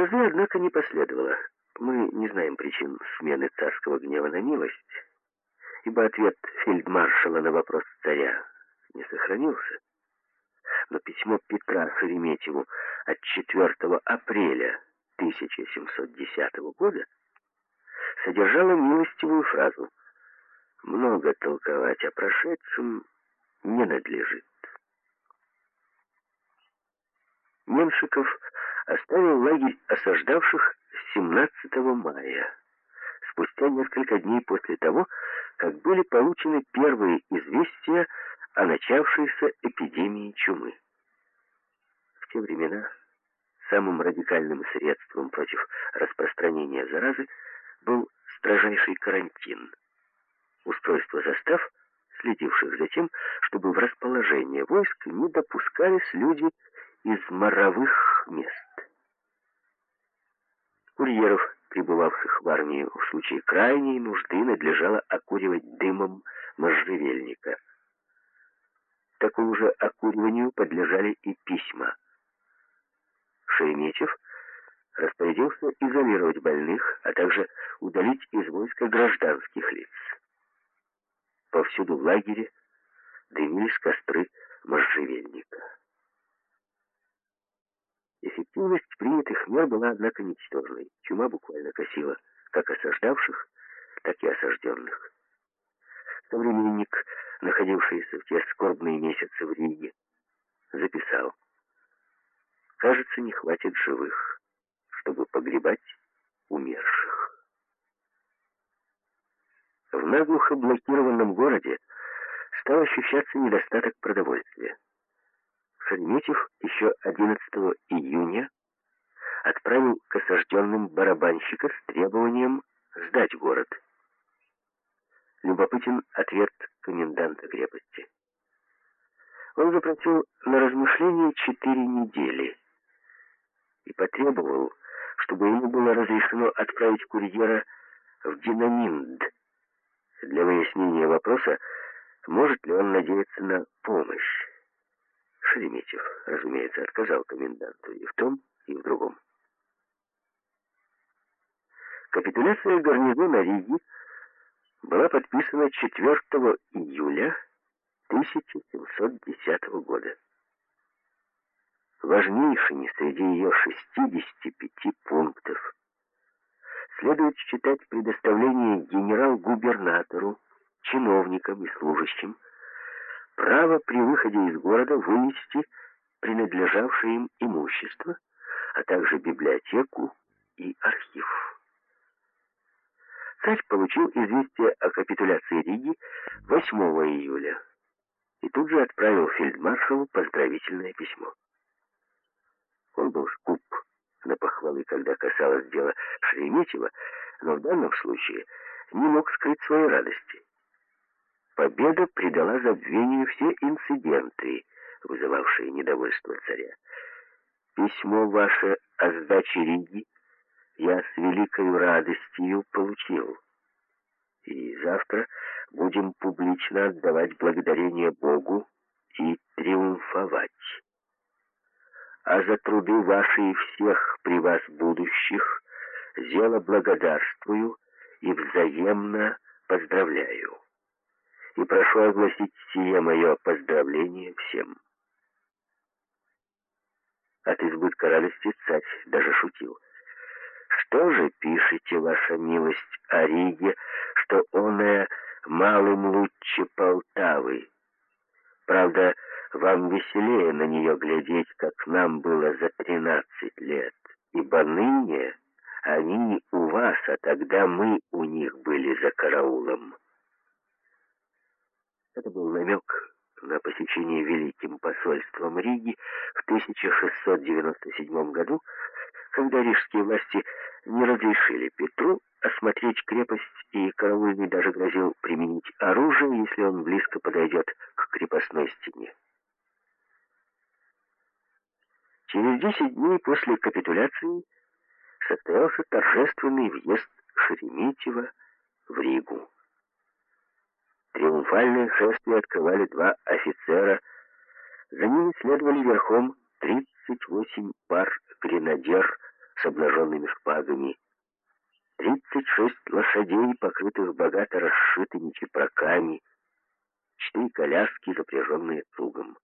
Грозы, однако, не последовало. Мы не знаем причин смены царского гнева на милость, ибо ответ фельдмаршала на вопрос царя не сохранился. Но письмо Петра Шереметьеву от 4 апреля 1710 года содержало милостивую фразу «Много толковать о прошедшем не надлежит». Меншиков оставил лагерь осаждавших 17 мая, спустя несколько дней после того, как были получены первые известия о начавшейся эпидемии чумы. В те времена самым радикальным средством против распространения заразы был строжайший карантин. Устройство застав, следивших за тем, чтобы в расположение войск не допускались люди из моровых мест. Курьеров, прибывавших в армию в случае крайней нужды, надлежало окуривать дымом можжевельника. Такому же окуриванию подлежали и письма. Шереметьев распорядился изолировать больных, а также удалить из войска гражданских лиц. Повсюду в лагере дымились костры можжевельника. Эффективность принятых мер была, однако, ничтожной. Чума буквально косила как осаждавших, так и осажденных. Современник, находившийся в те скорбные месяцы в Риге, записал. «Кажется, не хватит живых, чтобы погребать умерших». В наглухо блокированном городе стал ощущаться недостаток продовольствия. Шереметьев еще 11 июня отправил к осажденным барабанщика с требованием сдать город. Любопытен ответ коменданта крепости. Он запросил на размышление четыре недели и потребовал, чтобы ему было разрешено отправить курьера в Динаминд для выяснения вопроса, может ли он надеяться на помощь. Шереметьев, разумеется, отказал коменданту и в том, и в другом. Капитуляция гарнизона Риги была подписана 4 июля 1710 года. Важнейшими среди ее 65 пунктов следует считать предоставление генерал-губернатору, чиновникам и служащим право при выходе из города вынести принадлежавшее им имущество, а также библиотеку и архив. Царь получил известие о капитуляции Риги 8 июля и тут же отправил фельдмаршалу поздравительное письмо. Он был скуп на похвалы, когда касалось дела Шереметьева, но в данном случае не мог скрыть своей радости. Победа придала забвению все инциденты, вызывавшие недовольство царя. Письмо ваше о сдаче Риги я с великой радостью получил. И завтра будем публично отдавать благодарение Богу и триумфовать. А за труды ваши и всех при вас будущих зело благодарствую и взаимно поздравляю и прошу огласить сие мое поздравление всем. От избытка радости царь даже шутил. Что же пишете, ваша милость, о Риге, что оное малым лучше Полтавы? Правда, вам веселее на нее глядеть, как нам было за тринадцать лет, ибо ныне они у вас, а тогда мы у них были за караулом. Это был намек на посещение Великим посольством Риги в 1697 году, когда рижские власти не разрешили Петру осмотреть крепость, и караульный даже грозил применить оружие, если он близко подойдет к крепостной стене. Через 10 дней после капитуляции состоялся торжественный въезд Шереметьева в Ригу. Триумфальное шествие открывали два офицера. За ними следовали верхом 38 пар гренадер с обнаженными шпагами, тридцать шесть лошадей, покрытых богато расшитыми чепраками, четыре коляски, запряженные цугом.